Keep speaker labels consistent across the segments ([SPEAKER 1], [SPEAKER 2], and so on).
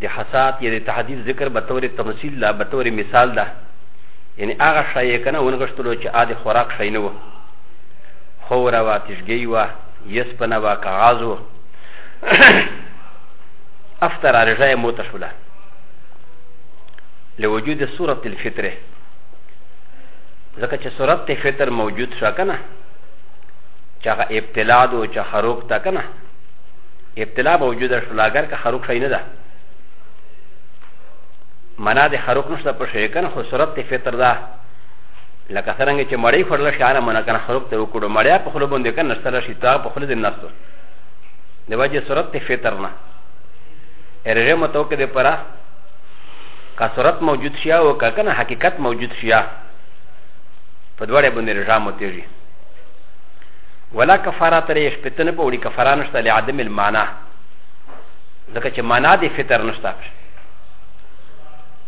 [SPEAKER 1] د حسات یا د تحدید ذکر به طور تمثیل ده به طور مثال ده یعنی هغه شی یې که نه ونغښتلو چې آ د خوراک شی نه و خوره وه تشګۍ وه یسپنه وه کاغاز و افتر رژه یې موته شوله له وجود صورت الفطره ځکه چې صورت فطر موجود شو که نه چې هغه ابتلا ده چې هغه روک ده که نه ابتلا به وجود شو لاګر که خروق شي نه ده منا د خروق نشته په شي کنه خو صورت ته فطر ده لکه څنګه چې مړی خړل شي انا منا کنه خروق ته وکړو مړیا په خلو باندې کنه نشته شي تا په خلو دې نشته د وجه صورت ته فطر نه ارجه متو کې د پرا کا صورت موجود شي او کا کنه حقیقت موجود شي په دوړې باندې رجام متېږي ولا کفاره تر یې شپېتنه په وړي کفاره نشته له عدم المانا ځکه چې معنا د فطر نشته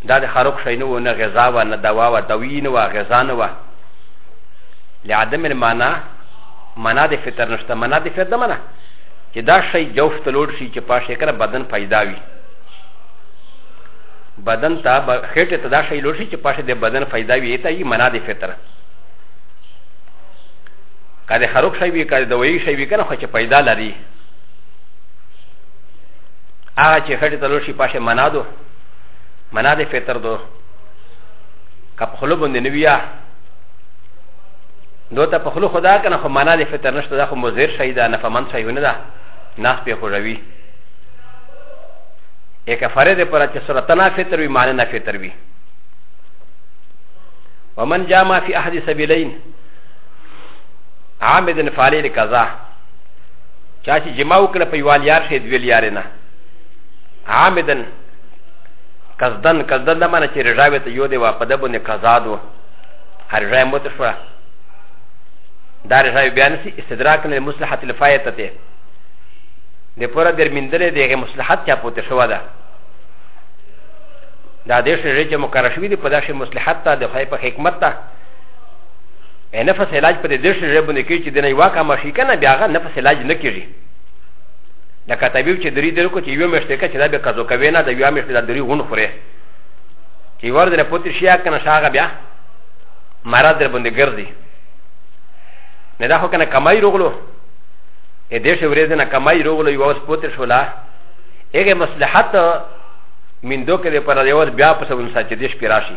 [SPEAKER 1] دا د خروق شي نه و نه غذا و نه دوا و دوی نه و غذا نه و له عدم المانا معنا د فطر نشته معنا د فطر معنا چې دا شی جوف ته لوړ شي چې پاشه کړه بدن پیدا وي بدن ته خېټه ته دا شی لوړ شي چې پاشه د بدن پیدا وي ته یې معنا د فطر که د خروق شی وي که د دویي شی وي که نه خو چې پیدا لري هغه چې خټې ته لوشي پاشه منا دو منا د فطر دو که په خلو باندې نویا دو ته په خلو خدا کنه خو منا د فطر نشته دا خو مزیر شی ده نه فمن شی نه ده ناس په خوروي یک فرد پر چې سره تنا فطر وي معنی نه فطر وي ومن جامع في احد سبيلين عامدن فعلی لکذا چا چې جمع وکړه په یوال یار شي دویل یار نه عامدن قصدن قصدن دا معنی چې رجاوی ته یو دی وا په دبو نه قضا دو هر رای مت شو دا رجاوی بیان سي استدراک نه مصلحت الفایته ته د پوره درمیندلې دغه مصلحت چا پوت شو ده دا د شې چې مقرر شوی دی په داسې مصلحت ته د خای په حکمت ته ا نفس علاج په دې درس ژبه باندې کې چې د نه واکه ماشي کنه بیا هغه نفس علاج نه کیږي دا کتابیو چې درې درو کو چې یو مشته کې چې دا به قزو کوي نه دا یو مشته دا درې غون خوري چې ور دې پوتې شي کنه شاګه بیا مراد در باندې ګرځي نه دا هو کنه کمای روغلو ا دې شو ورځ نه کمای روغلو یو اوس پوتې شولا هغه مصلحت من دوکه دې پر یو بیا په سبن ساتي دې شپې راشي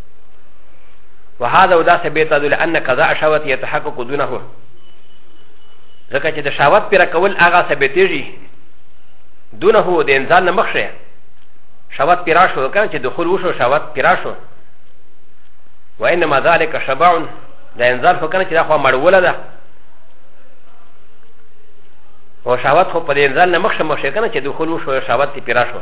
[SPEAKER 1] وهذا ودا سبيت ادل ان قضاء شهوت يتحقق دونه ځکه چې د شهوت پر کول هغه ثابتېږي دونه د انسان نه مخشه شهوت پر شو کنه چې دخول وشو شهوت پر شو وانما ذلك شبع د انسان خو کنه چې دا خو مړوله ده او شهوت خو په دې انسان نه مخشه مخشه کنه چې دخول وشو شهوت پر شو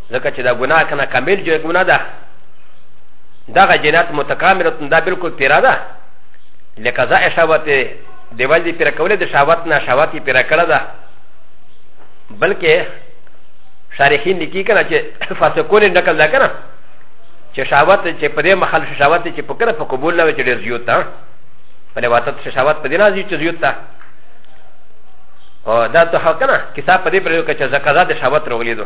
[SPEAKER 1] ځکه چې دا ګناه کنه کامل جو ګناه ده دغه جنات متکامل دا بالکل پیرا ده لکه ځا شهوت دیوال دی پیرا کوله د شهوت نه شهوت پیرا کړه ده بلکې شارحین لیکي کنه چې فاسقون نقل ده کنه چې شهوت چې په دې محل شهوت چې په کړه په قبول نه وي چې ډیر زیوت ده په لواتت شهوت په دې نه زیوت زیوت ده او دا ته حق نه کتاب په دې پر یو کې چې زکات د شهوت رغلیدو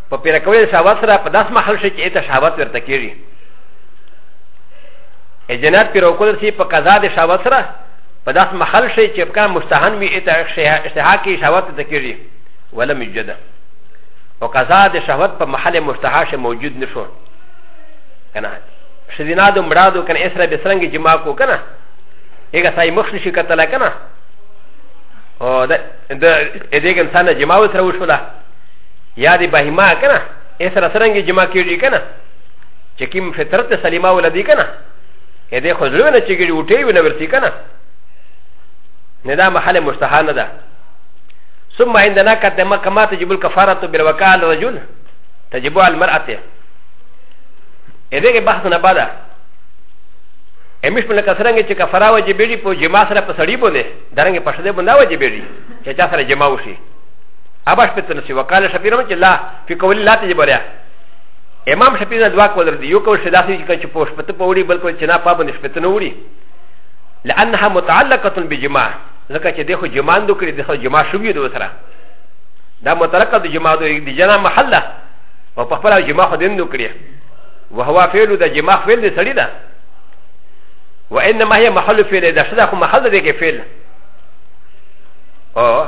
[SPEAKER 1] په پیره کولو شهوت سره په داس محل شي چې ته شهوت ورته کیږي ا جنات پیره کول سي په قضا د شهوت سره په داس محل شي چې په مستحن وي ته اشتها کې شهوت ته کیږي ولم یجد او قضا د شهوت په محل مستحا شي موجود نشو کنه شدینا د مرادو کنه اسره به سرنګ جما کو کنه هغه سای مخ نشي کتل کنه او د دې انسان جما وسره وشوله یا دی بهیما کنه ای سره سرنګي جمع کیږي کنه چې کوم فطرت سلیمه ولدی کنه ا دې خو زړه نه چې ګړي وټي ونه ورسي کنه نه دا محل مستحانه ده ثم عندنا كتما كما تجب الكفاره بالوكاء الرجل تجب على المراه ا دې بحث نه بعد امش په لکه سرنګ چې کفاره واجبېږي په جما سره په سړی باندې درنګ په شدې باندې واجبېږي چې چا سره جما وشي ابا شپته نسی وقال شپیر من چې لا فی قول لا تجب علیه امام شپیر دوا کول ردی یو کول شدا سی چې په شپته په وړي بلکې چې نه په باندې شپته نه وړي لانها متعلقه بجماع ځکه چې دغه جماع دو کړی دغه جماع شوی دو سره دا متعلقه د جماع دو د جنا محله او په خپل جماع خو دین دو کړی وهو فعل د جماع فعل دی سړی ده وانما هي محل فعل ده شدا خو محل دی کې فعل او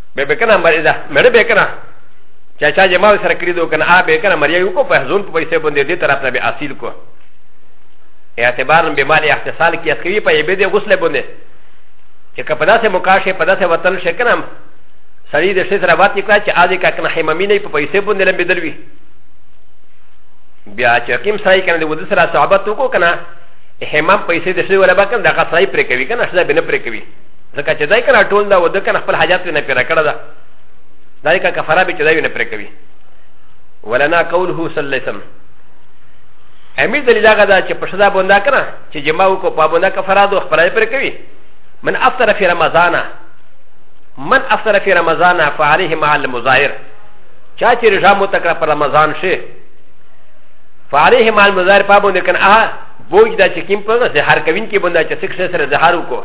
[SPEAKER 1] به به کنه مری دا مړ به کنه چا چا جما سره کړی دو کنه آ به کنه مری یو کو په حضور په پیسې باندې دې طرف نه به اصیل کو اعتبار به مال احتسال کی اخوی په یبه دې غسل باندې چې کپدا سے مکاشه پدا سے وتل شکنم سړی د شي سره وات نکړه چې اځي کا کنه حمامي نه په پیسې باندې لمبې دلوي بیا چې کوم سړی کنه د ود سره صحابت وکړو کنه حمام پیسې د شي ولا بکنه دغه سړی پرې کوي کنه شدا به نه پرې کوي ځکه چې دای کنه ټول دا و د کنه خپل حاجات نه پیرا کړه دا دای کا کفاره به چې دای نه پرې کوي ولنا قوله صلی الله علیه وسلم امیر دلیل هغه دا چې په شدا بوندا کنه چې جما کو په بوندا کفاره دو خپل پرې کوي من افطر فی رمضان من افطر فی رمضان فعليه مع المظاهر چا چې رجا متکړه پر رمضان شي فعليه مع المظاهر په بوندا کنه اه بوج دا چې کیم په زهر کوین کې بوندا چې سکس سره زهر وکړو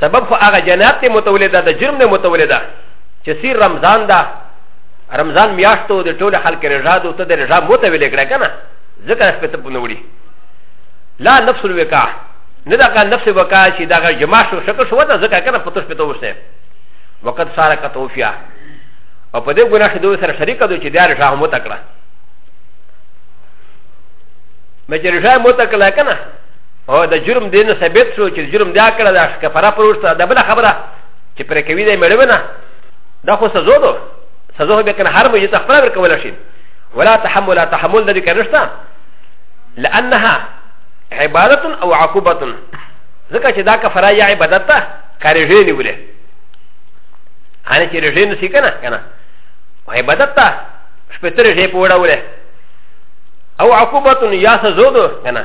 [SPEAKER 1] سبب خو هغه جنات دی متولد ده جرم دی متولد ده چې سیر رمضان ده رمضان میاشتو د ټول خلک رضا ده ته د رضا متولد کړه کنه ځکه شپه ته پونه وړي لا نفس الوقا نه دا کان نفس وقا چې دا جما شو شکه شو ده ځکه کنه پتوش پته وسته وقت ساره کتوفیا او په دې ګناه کې دوی سره شریک دي چې دا رضا هم وتکړه مې چې رضا متکړه کنه او د جرم دی نه ثابت شو چې جرم دی کړه دا کفاره پر ورسره دا بل خبره چې پر کوي دی مړونه دا خو سزا ده سزا به کنه هر مې ته خپل ورکول شي ولا تحمل ولا تحمل د دې کنهشته لانها عبادت او عقوبه ځکه چې دا کفاره یا عبادت ته کارېږي نیولې هانه چې رژې نه سي کنه کنه عبادت ته شپتره جې پوړاوله او عقوبه یا سزا ده کنه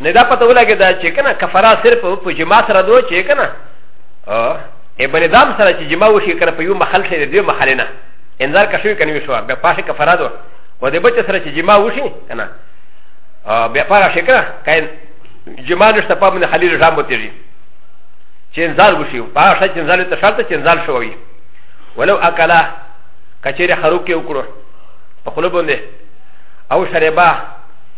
[SPEAKER 1] نه دا پته ولګي دا چې کنه کفاره صرف په جما سره دوه چې کنه ا بن دام سره چې جما وشي کنه په یو محل سره دی محل نه انذار کښوی کنه وشو بیا پاشه کفاره دوه و د بچ سره چې جما وشي کنه بیا پاره شي کنه کاین جما نشته په من خلیل رام بوتیږي چې انذار وشي پاشه چې انذار ته شرط چې انذار شوی ولو اکلا کچېره خروکه وکړو په خلوبونه او شربا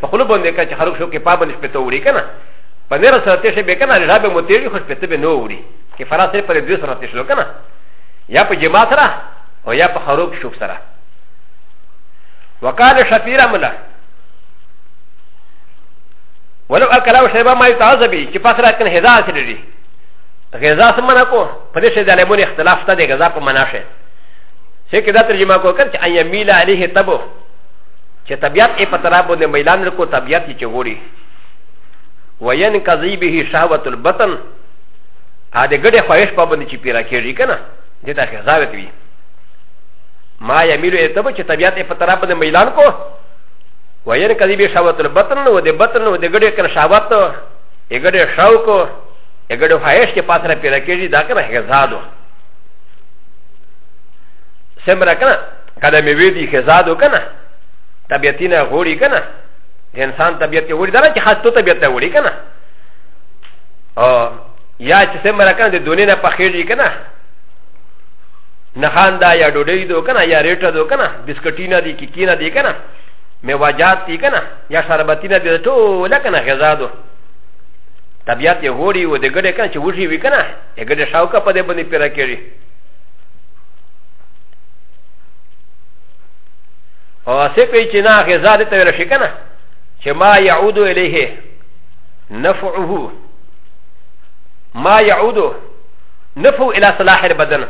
[SPEAKER 1] په خلو باندې کا چې خلک شو کې پابند شپې ته وړي کنه په نره سره تېر شي به کنه رجا به متېړي خو شپې ته به نه وړي کې فرا سره پر دوی سره تېر شو کنه یا په جما سره او یا په خروب شوک سره وقال شفيرا ملا ولو اكلوا شيبا ما يتعذبي چې پاسره کنه هدا سره دي غذا سمنا کو په دې شي د علمون اختلاف ته د غذا په مناشه څه کې دا ترجمه کو کړ چې ايميل عليه تبو چې طبيعت یې په طرف باندې میلان لري طبيعت یې چې غوړي وین کذی به شهوت البطن ا دې ګډه خواهش په باندې چې پیرا کېږي کنه دې ته خزاوت وي ما یمیلو ته به چې طبيعت یې په طرف باندې میلان کو وین کذی به شهوت البطن و دې بطن و دې ګډه کنه شهوت یې ګډه شوق یې ګډه خواهش کې پاتره پیرا کېږي دا کنه خزادو سمرا کنه کله مې وې دي خزادو کنه طبيعتي نه غوړي کنه د انسان طبيعت غوړي دا نه چې خاص تو طبيعت غوړي کنه او یا چې سمره کنه د دونې نه پخېږي کنه نه خان دا یا ډوډۍ دو کنه یا ریټه دو کنه بسکټینا دي کیکینا دي کنه میواجات دي کنه یا شربتینا دي ټول کنه غذا دو طبيعت یې غوړي و د ګډه کنه چې وږي وي کنه د ګډه شاوکه په دې باندې پیرا کېږي او اسې په چې نه غذا دې ته ویل شي کنه چې ما يعود الیه نفعه ما يعود نفع الى صلاح البدن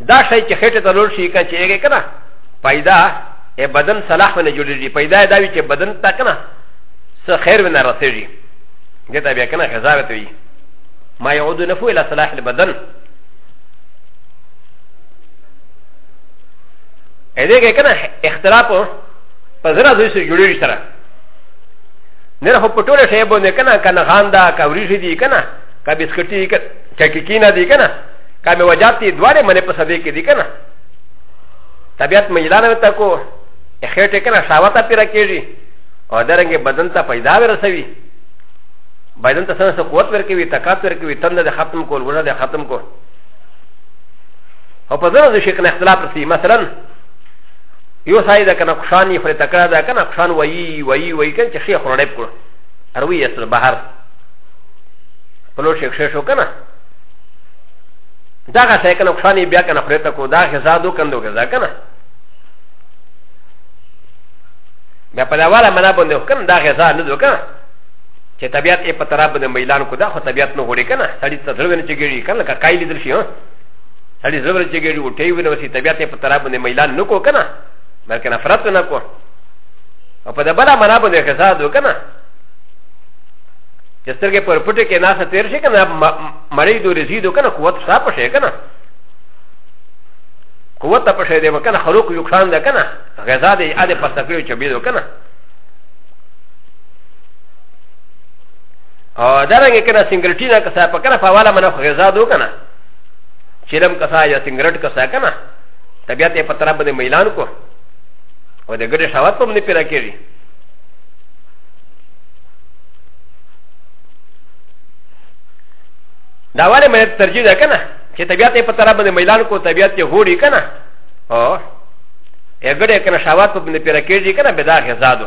[SPEAKER 1] دا شی چې خټه ته لور شي کنه چې یې کنه پیدا ا بدن صلاح ونه جوړیږي پیدا دا وی چې بدن تا کنه څه خیر ونه رسېږي دته بیا کنه غذا وته وي ما يعود نفو الى صلاح البدن ا دې کې کنه اختلاف په زرا دوی سره جوړیږي سره نه هو په ټوله شی باندې کنه کنه غان دا کوري شي دي کنه کا بسکټي کنه چکیکینا دي کنه کا مې وجاتي دواړه منه په سبې کې دي کنه طبيعت مجلانه وتا کو اخیټه کنه شاوتا پیرا کېږي او درنګ بدن ته پیدا ورسوي بدن ته سره قوت ورکوي طاقت ورکوي تند د ختم کول ګړه د ختم کول او په ځنو ځای شکل اختلاف رسي مثلا یو سای ده کنه کشان یې خورې تکړه ده کنه کشان وایي وایي وایي کنه چې ښې خورړې کړو اروي یې سره بهر په لور شیخ شو کنه دا که سای کنه کشان یې بیا کنه خورې تکو دا غذا دو کندو غذا کنه بیا په دا والا منا باندې کنه دا غذا نه دو کنه چې طبيعت یې په طرف باندې میلان کو دا خو طبيعت نه هوړي کنه سړی ته زړه نه چګيږي کنه لکه کای لیدل شي ها سړی زړه نه چګيږي او ټي ونه وسی طبيعت یې په طرف باندې میلان نه کو کنه بلکې نفرت نه کو او په دبره منا باندې خزاد وکنه چې سترګې پر پټه کې ناسه تیر شي کنه مړې دو رزي دو کنه قوت صاف شي کنه قوت په شي دی وکنه خلق یو خان ده کنه غزا دې اده پسکړو چې بيدو کنه او دا رنګ کنه سنگرټی نه کسا په کنه فواله منه خو غذا دو کنه چیرم کسا یا سنگرټ کسا کنه طبیعت یې په طرف باندې میلان کو او د ګډه شاوات په باندې پیرا کېږي دا ولې مې ترجیح ده کنه چې طبیعت یې په طرف باندې میلان کو طبیعت یې هوړي کنه او هغه ډېر کنه شاوات په باندې پیرا کېږي کنه به دا غذا دو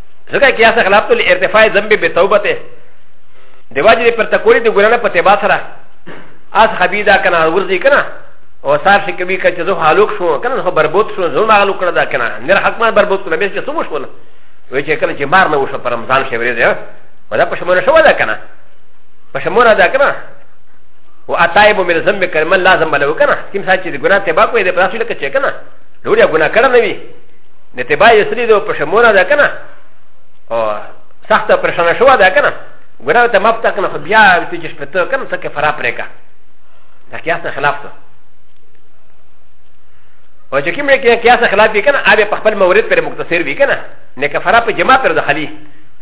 [SPEAKER 1] ځکه کې اسه خلاف ته ارتفاع ذنب به توبه ته دی واجب پر تکوری دی ګرانه په تبا سره اس خبیدا کنه ورزی کنه او صاحب شي کبي کچ زه حالوک شو کنه خو بربوت شو زه ما غلو کړه دا کنه نر حکمان بربوت کړه به چې سمو شو نه وای چې کله چې مار نه وشو پر رمضان شي ورې ده ودا په شمول شو دا کنه په شمول دا کنه و اتایب من ذنب کرم لازم له کنه تیم ساتي ګناه تبا کوی دی پراسو لکه چې کنه لوریا ګناه کړه نه وی د تبا یو سری دو پښمونه ده کنه او سخت پرشانه شو ده کنه ګناه ته مفتا کنه خو بیا ته چې شپته کنه ته کفاره پرې کا د قیاس نه خلاف ته او چې کوم کې قیاس خلاف وي کنه هغه په خپل مورد پر مختصر وي کنه نه کفاره په جماع پر دخلي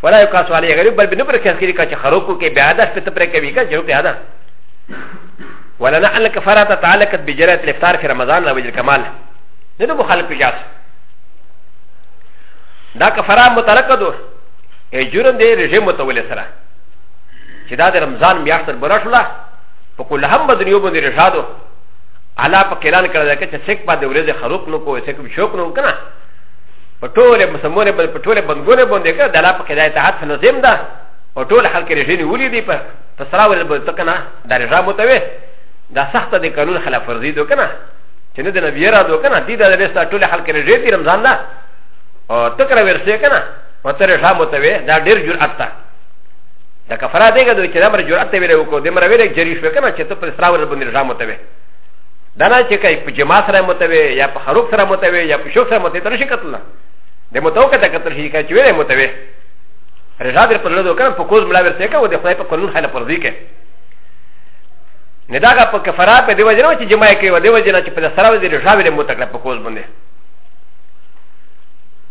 [SPEAKER 1] ولا یو کاس والی غریب بل بنو پر قیاس کړي کا چې خروکو کې بیا ده شپته پرې کوي کا چې روپیا ده ولنا ان کفاره تعلقت بجرات الافطار في رمضان او الكمال نه د مخالف په جاس دا کفاره متعلقه ده جرم دی رژیم متولې سره چې دا د رمضان میاشت تر بره شوله په کله هم به دنیو باندې رژادو علا په قیران کړی دی چې سیک باندې ورځې خروق نو کوی سیک شوق نو کنه په ټوله مسمونه په ټوله بندګونه باندې کړه د علا په قیران ته حد نظم ده او ټول خلک رژینې ولې دی په تسراول به تکنه دا رژا متوي دا سخته د قانون خلاف ورزي دو کنه چې نه د نبی را دو کنه دې دا به ستا ټول خلک نه ډېر رمضان نه او تکره ورسې کنه وتر شام ته وې دا ډېر جرأت تا دا کفاره دیګه دوی چې دا مر جرأت ته ویلو کو دې مر ویلې جریش وکنه چې ته پر اسلام ور باندې شام ته وې دا نه چې کای په جما سره متوي یا په خروق سره متوي یا په شوق سره متوي تر شي قتل د متوقع ته قتل شي کای چې ویلې متوي رضا در پر لدو کنه په کوز ملا ورته کا و د خدای په قانون حاله پر ځی کې نه دا په کفاره په دی وجنه چې جمع کوي و دی وجنه چې په سره وزیر شاوې له متکړه په کوز باندې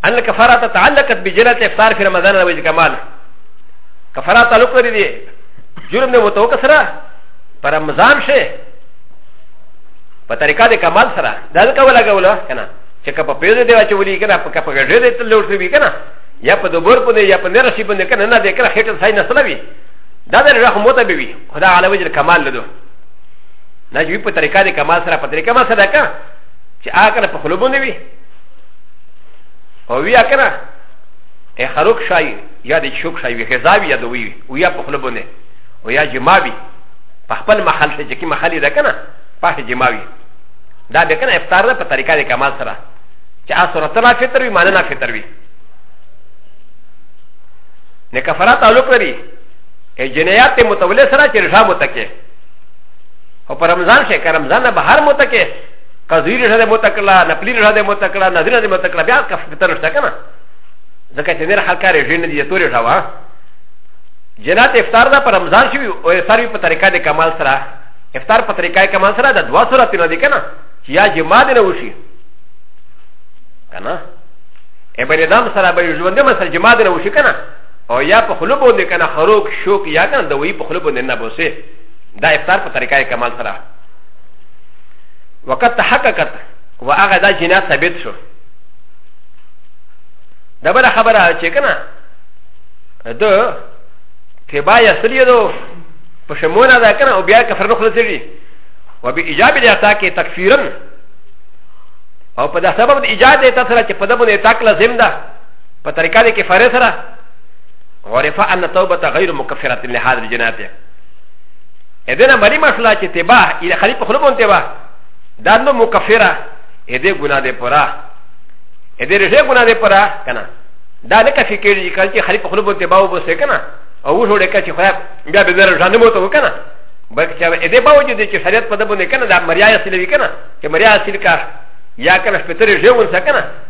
[SPEAKER 1] ان الكفاره تتعلقت بجنه افطار في رمضان او جمال كفاره تعلق لري دي جرم نه وته وکسره پر رمضان شي په طریقه د کمال سره دا ځکه ولګوله کنه چې که په پیژې دی چې ولي کنه په کپه ګډې دی تل لوټ وی کنه یا په دوبر په یا په نرسي باندې کنه نه دې کنه هټل ساين نه سلوي دا د رحمت به وي خو دا علا وجه کمال لدو دا چې په طریقه د کمال سره په طریقه ما صدقه چې هغه کنه په خلوبو نه وي او وی کنه ای خروق شای یا د شوک شای وی غذا وی یا دوی وی او یا په خلوبو نه او یا جما وی په خپل محل ته چې کی محل ده کنه په جما وی دا به کنه افطار ده په طریقه د کمال سره چې هغه سره تلا فطر وی معنی نه فطر وی نه کفاره تعلق لري ا جنایات ته متولې سره چې رشا متکه او پر رمضان شي که رمضان نه بهر متکه قضوی رشا ده متکلا نپلی رشا ده متکلا نظر ده متکلا بیا کف کتر رشا کنه ځکه چې نر حلکار رشا نه دي تورې رشا وا جنات افطار ده پر رمضان شي او افطار په طریقه د کمال سره افطار په طریقه کمال سره د دوا سره تیر دي کنه چې یا جما ده نه وشي کنه ابن دم سره به ژوند مسل جما ده نه وشي کنه او یا په خلو باندې کنه خروق شوق یا کنه د وی په خلو باندې نه بوسه دا افطار په طریقه کمال سره وقت تحققت و هغه دا جنا ثابت شو دا بل خبره چې کنه د تبا یسری دو په شمونه دا کنه او بیا کفر نه خلصېږي و به ایجاب دې اتا کې تکفیرن او په دا سبب د ایجاد دې تاسو چې په دبن اتا کله زم ده په طریقه د کفاره سره عرف ان توبه غیر مکفره لهذا الجنات اذن مری مشلا چې تبا الى خلیق خلق اون تبا دا نو مکفره اده ګنا ده پرا اده رشه ګنا ده پرا کنه دا نه کفی کېږي کله چې خلیق خلق اون تبا وبسه کنه او جوړه کچ خو بیا به زره ځان مو ته وکنه بلکې چې اده باوجود چې شریعت په دبونه کنه دا مریا اصل وی کنه چې مریا اصل کا یا کنه شپتره ژوند سکنه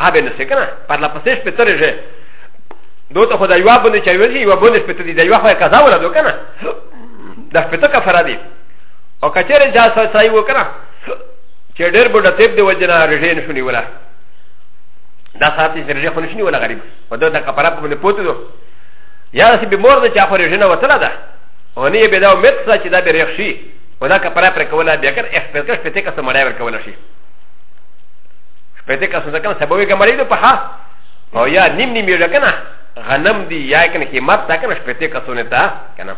[SPEAKER 1] هبه نه سي کنه پر لا پسې شپې ترې شه دو ته خو دا یو باندې چا ویلي یو باندې شپې ته دي دا یو خو قضا ولا دو کنه دا شپې ته کفاره دي او کچېره جا سره سړی و کنه چې ډېر بډه تیب دی وجنه رژې نشونی ولا دا ساتي چې رژې خو نشونی ولا غریب په دا کفاره په باندې پوتې دو یا سي به مور د چا خو رژې نه وتله ده او نه به دا امید سره چې دا به رخصي و دا کپره پر کوله بیا کر اخپلکش پته کس مړای ور کوله شي پته کس نه کنه سبوي کمړی نو په ها او یا نیم نیم یو کنه غنم دی یا کنه قیمت تا کنه پته کس نه تا کنه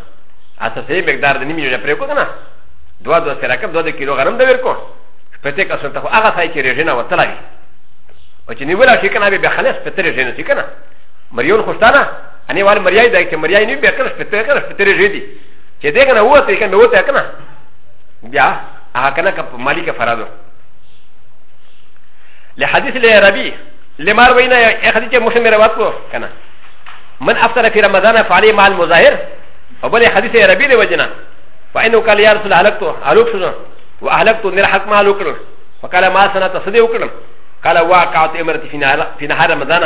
[SPEAKER 1] اساسي مقدار د نیم یو پر کو کنه دوا دوا سره کپ دوا د کیلو غنم د ور کو پته کس ته هغه ځای چې رژنه وتلای او چې نیولا شي کنه به خلاص پته رژنه شي کنه مریون خوشتانه اني وال مریای دای چې مریای نه به کنه پته کنه پته رژې دی چې دې کنه هو ته کنه وته کنه بیا هغه کنه کپ مالک فرادو له حدیث له ربی لمار وینا یې حدیث مسلم روایت کو کنه من افطر فی رمضان فعلی مال مظاهر او بل حدیث ربی دی وجنا فانه قال یا رسول هلکتو هلک شنو واهلکتو نر حق ما هلک کړو فقال ما سنه تصدی وکړم قال واقعت امرتی فی نهار فی نهار رمضان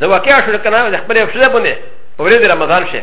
[SPEAKER 1] زه واقع شو کنه خپل افسر باندې په ورځ رمضان شه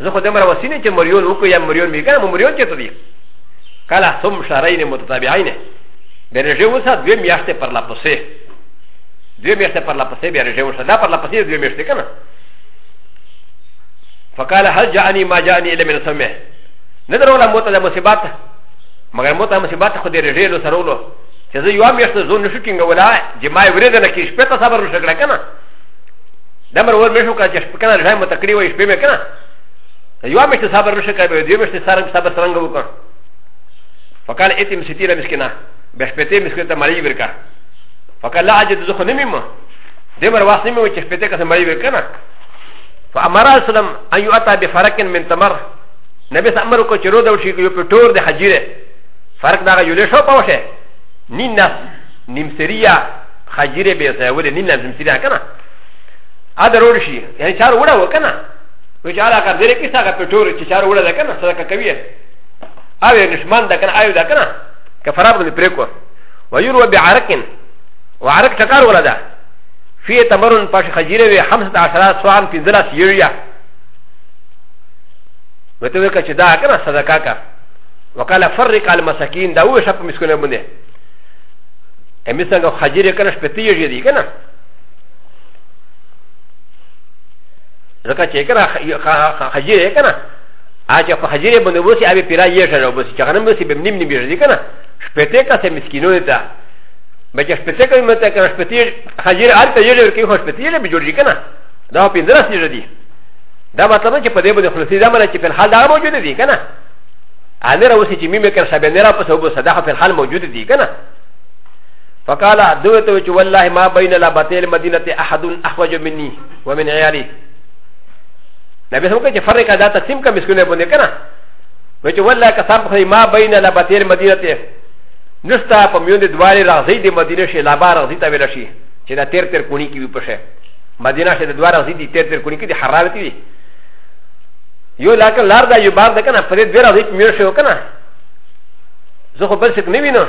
[SPEAKER 1] زه خو دمر وسینه چې مریون وکړو یا مریون وی کنه مریون چته دی کله ثم شهرین متتابعین به رژه وسه دوه میاشتې پر لا پسې دوه میاشتې پر لا پسې به رژه وسه دا پر لا پسې دوه میاشتې کنه فقال هل جاءني ما جاءني الا من السماء ندرو لا موت المصيبات مگر موت المصيبات خو دې رژه لو سرولو چې زه یو میاشت زون نشو کینګ ولا جماع ورده نه کې شپه ته صبر وشکړه کنه دا مر ور مشو کا چې شپه کنه ځای مت کړی وای شپه مې کنه یو مشت صبر نشه کوي دیو مشت سره صبر څنګه وکړ فقال اتم ستیره مسکینه به شپه ته مسکینه ته مړی ورکا فقال لا اجد زخه نمی ما دې مر واس نمی و چې شپه ته کسه مړی ورکا نه فامر اسلم ان یؤتا بفرق من تمر نبی سمر کو چې رو د وشي یو پټور د حجیره فرق دا یو له شو پوشه نین نس نیم سریا حجیره به ځای ولې نین نس نیم سریا کنه ا د روړ شي یعنی چار وړه وکنه و چې هغه کار دې کې څنګه پټور چې چار وړه ده کنه صدقه کوي او یې نشمان ده کنه آیو ده کنه کفراب دې پرې کو و یرو بعرقن و عرق ټکار ولا ده فی تمرن پاش خجیره وی 15 سوان په ذلس یویا وته وکړه چې دا کنه صدقه کا وقال فرق المساکین دا و شپ مسکونه باندې امي څنګه خجیره کنه شپته یې دي کنه ځکه چې کنه خجیره کنه اچھا په خجیره باندې وسی اوی پیرا یې شره وسی چې غنم وسی به نیم نیم یې کنه شپته کا سه مسکینو ته به چې شپته کوي مته کنه شپته خجیره ارته یې ورکی خو شپته یې به جوړی کنه دا پندرس یې دی دا مطلب چې په دې باندې خلاصې دا مله چې په حال دا موجود دي کنه انا راوسی چې مې مې کړ سبه نه را پسو بو صدا په حال موجود دي کنه فقال دوت وچ والله ما بين لابتي المدينه احد احوج مني ومن عيالي نبي سمك چې فرق ادا تقسیم کا مسکونه باندې کنه وچ والله قسم خو ما بين لابتي المدينه نشتا په میوند دواري راځي د مدینه شي لابا راځي تا ویل شي چې دا تیر تیر کونی کې وي پشه مدینه شي د دوار راځي دي تیر تیر کونی کې دي حرارت وي یو لاکه لار دا یو بار ده کنه په دې دوار راځي میو شو کنه زه خو بل څه نه وینم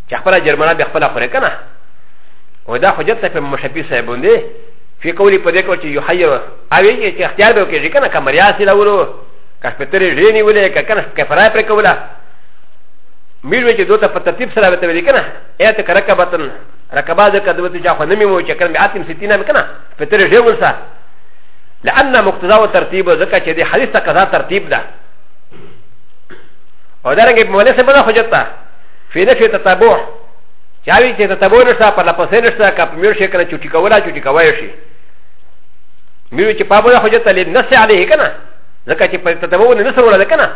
[SPEAKER 1] چې خپله جرمنه به خپله خورې که نه او دا حجت صاحب مشفي صاحب باندې فی قولی په دې کړو چې یحیر اوی چې اختیار به وکړي که نه که مریا سي راولو که شپترې ډې نیولې که که نه کفرای پرې کوله میر وی چې دوته په ترتیب سره به ته ویلي که نه ایت که رکبتن رکبا ځکه دوته چې خو نه مې مو چې کړم به اتم ستینه مې که نه پترې ډې ولسه لأن مقتضا و ترتیب ځکه چې د حدیث تقضا ترتیب ده او دا رنګه مولوی صاحب نه حجت ده في نفي تتبع شاوي تي تتبع نشتا پر لپسه نشتا کا پمیر شي کنه چټي کولا چټي کوي شي ميرو چې پابو ده حجت لې نس عليه کنه ځکه چې په تتبع نه نس ولا کنه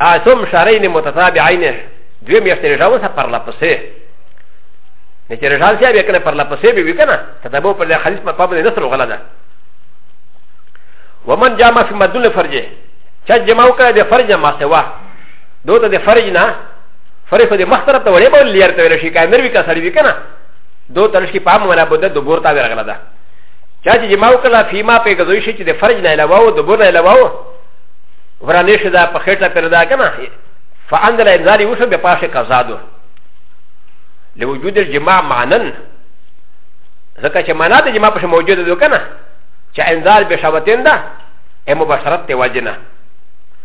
[SPEAKER 1] اسم شرعين متتابعين دوی میاشتې رجاو سره پر لپسه نه چې رجال سی بیا کنه پر لپسه به وی کنه تتبع پر خلیص په پابو نه نس ولا ده ومن جامع في مدن فرجه چا جمعو کنه د فرجه ما سوا دوت د فرج نه فرج خو د مخ طرف ته وړې به لیر ته ویل شي که امیر وي که سړی وي که نه دوت ترش کې پام ولا بده د بور ته ورغله ده چا چې جما وکړه فیما په غزوی شي چې د فرج نه علاوه او د بور نه علاوه ورانې شي دا په خېټه پر دا که نه فاندل انذاری وشو به پاشه کزادو لوجود الجماع معنن ځکه چې معنا د جماع په موجوده ده که نه چې انذار به شابتین ده ا مباشرت ته وجنه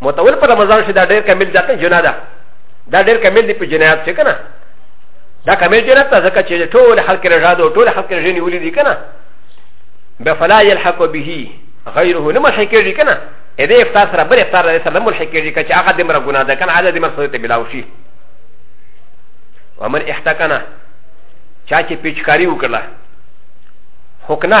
[SPEAKER 1] متول پر رمضان شي دا ډېر کمل ځکه جنا ده دا ډېر کمل دی په جنایت شي کنه دا کمل جنایت ته ځکه چې ټول خلک رجا دو ټول خلک رجا نیولې دي کنه بفلا يلحق به غيره نه ملحق کېږي کنه ا دې افطار سره بل افطار سره سره ملحق کېږي که چې هغه د مر ګناه ده کنه هغه د مر سره ته بلاو شي ومن احتکنه چا چې پیچکاری وکړه حکنا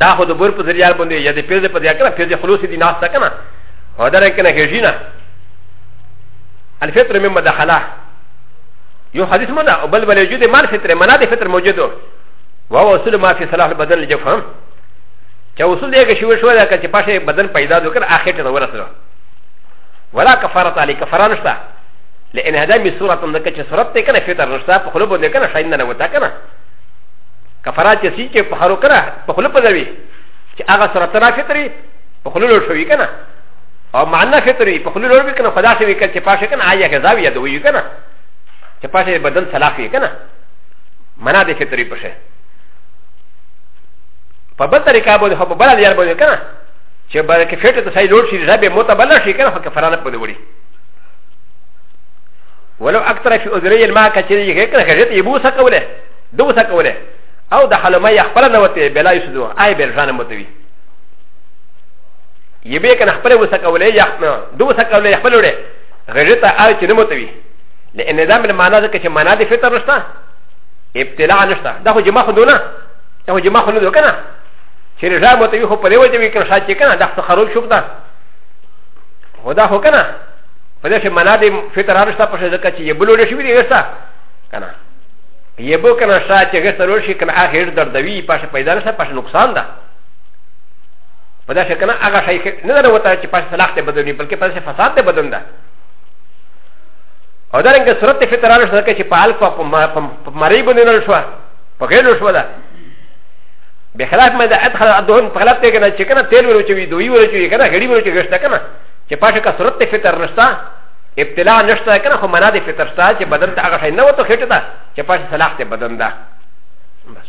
[SPEAKER 1] دا خو د بور په ذریعه باندې یا د پیزه په ذریعه کنه پیزه خلوص دي ناشته کنه او دا کنه هجینا الفطر من مدخله یو حدیث منا او بل بل وجود مال فطر منا د فطر موجود وهو اصول ما في صلاح البدن لجفهم چې اصول دی کې شو شو دا چې پاشه بدن پیدا وکړ اخر ته ورسره ولا كفاره علي كفاره نشته لان هذا من سوره انك صورت ته کنه فطر نشته په خلوب دې کنه شاین نه وتا کنه کفاره چې سین کې په هرو کنه په خلو په ځوي چې هغه سره تنا فطري په خلو لور شوی کنه او معنا فطري په خلو لور کنه خدا شوی کنه چې پاشه کنه آیا که زاویه دوی کنه چې پاشه بدن صلاح وي کنه منا د فطري پشه په بل طریقه باندې خو په بل لار باندې کنه چې باندې کې فټه ته صحیح لور شي ربه متبلل شي کنه خو کفاره نه پدې وړي ولو اکثر فی اذری الماء کچری هغه کنه هغه ته یبوسه کوله د وسه کوله او د حلمه یې خپل نه وته بلا یې سدو آی بل ځان متوي یې به کنه خپل وسه کوله یا د وسه کوله خپل وړه غیرته آی چې نه متوي لأن دا من معنا ذکر چې معنا د فطر نشته ابتلاع نشته دا خو جما خو دونه دا خو جما خو نه دو کنه چې رضا مو ته خو په لیو چې کنه شاته کنه دا څه خراب شوب ده خو دا خو کنه په دې چې معنا د فطر نشته په ځکه چې یې بلوړې شوې دي وسته کنه یه بو کنه شا چې غیر سرور شي کنه هغه غیر دردوي پاشه پیدا نه سه پاشه نقصان ده په دا شکنه هغه شي نه نه وته چې پاشه صلاح ته بدونی بلکې پاشه فساد ته بدون ده او دا رنګه صورت فطرانه شته چې په الفا په مری باندې نه شو په غیر شو ده بخلاف ما ده ادخل الدهون په خلاف ته کنه چې کنه تیل ورچوي دوی ورچوي کنه غړي ورچوي غشته کنه چې پاشه کا صورت فطر نشته ابتلاع نشته کنه خو منا دې فطر شته چې بدن ته هغه شی نه وته خېټه ده چې پاش صلاح ته بدن ده بس